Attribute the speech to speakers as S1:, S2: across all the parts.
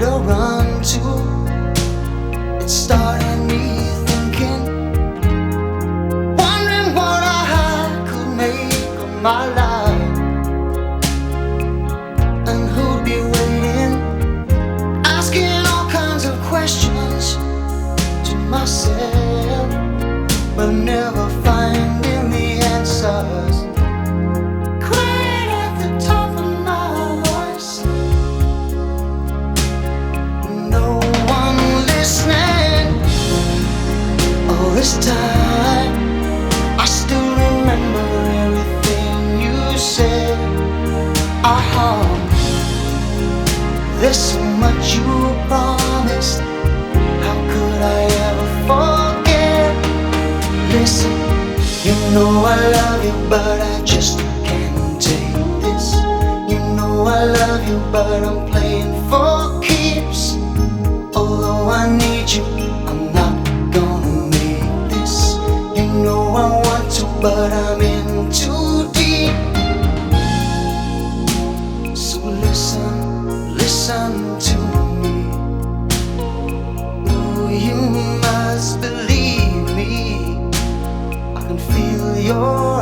S1: to run to. It started me thinking, wondering what I could make of my life, and who'd be waiting, asking all kinds of questions to myself, but never finding the answer. This time, I still remember everything you said. Ah, there's so much you promised. How could I ever forget? Listen, you know I love you, but I just can't take this. You know I love you, but I'm playing for keeps. Although I need listen, listen to me. Ooh, you must believe me. I can feel your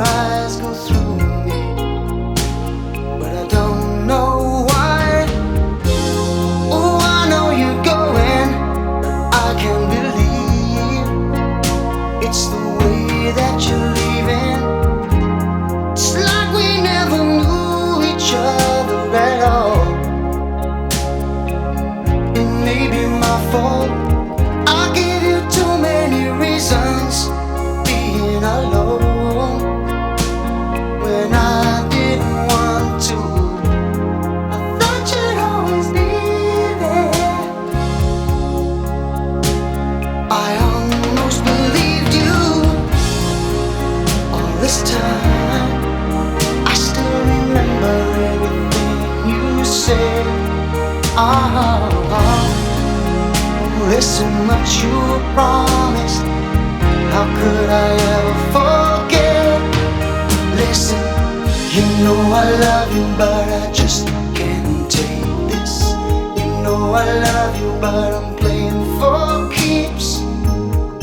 S1: know I love you, but I just can't take this. You know I love you, but I'm playing for keeps.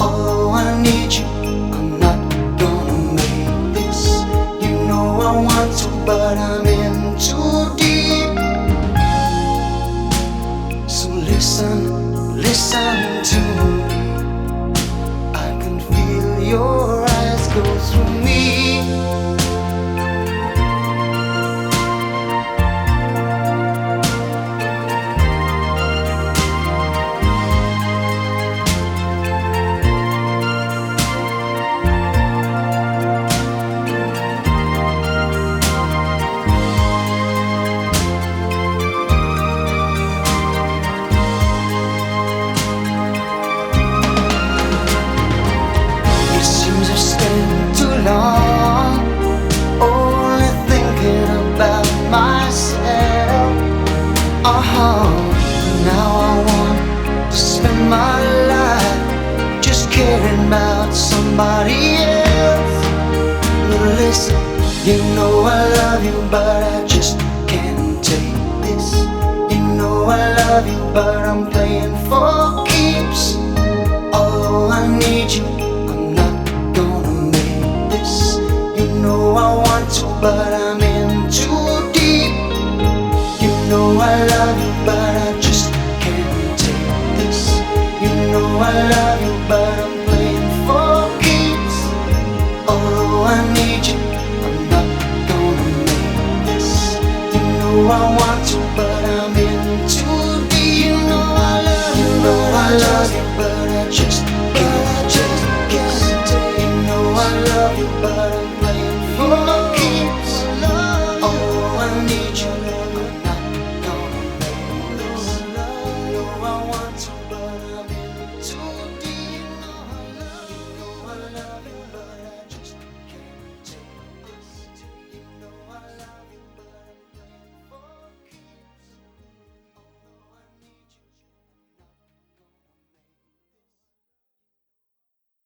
S1: Although I need you, I'm not gonna make this. You know I want to, but I'm in too caring about somebody else. But listen, you know I love you, but I just can't take this. You know I love you, but I'm playing for keeps. Although I need you, I'm not gonna make this. You know I want to, but I'm in too deep. You know I love you, but I just can't take this. You know I love you, but I want you, but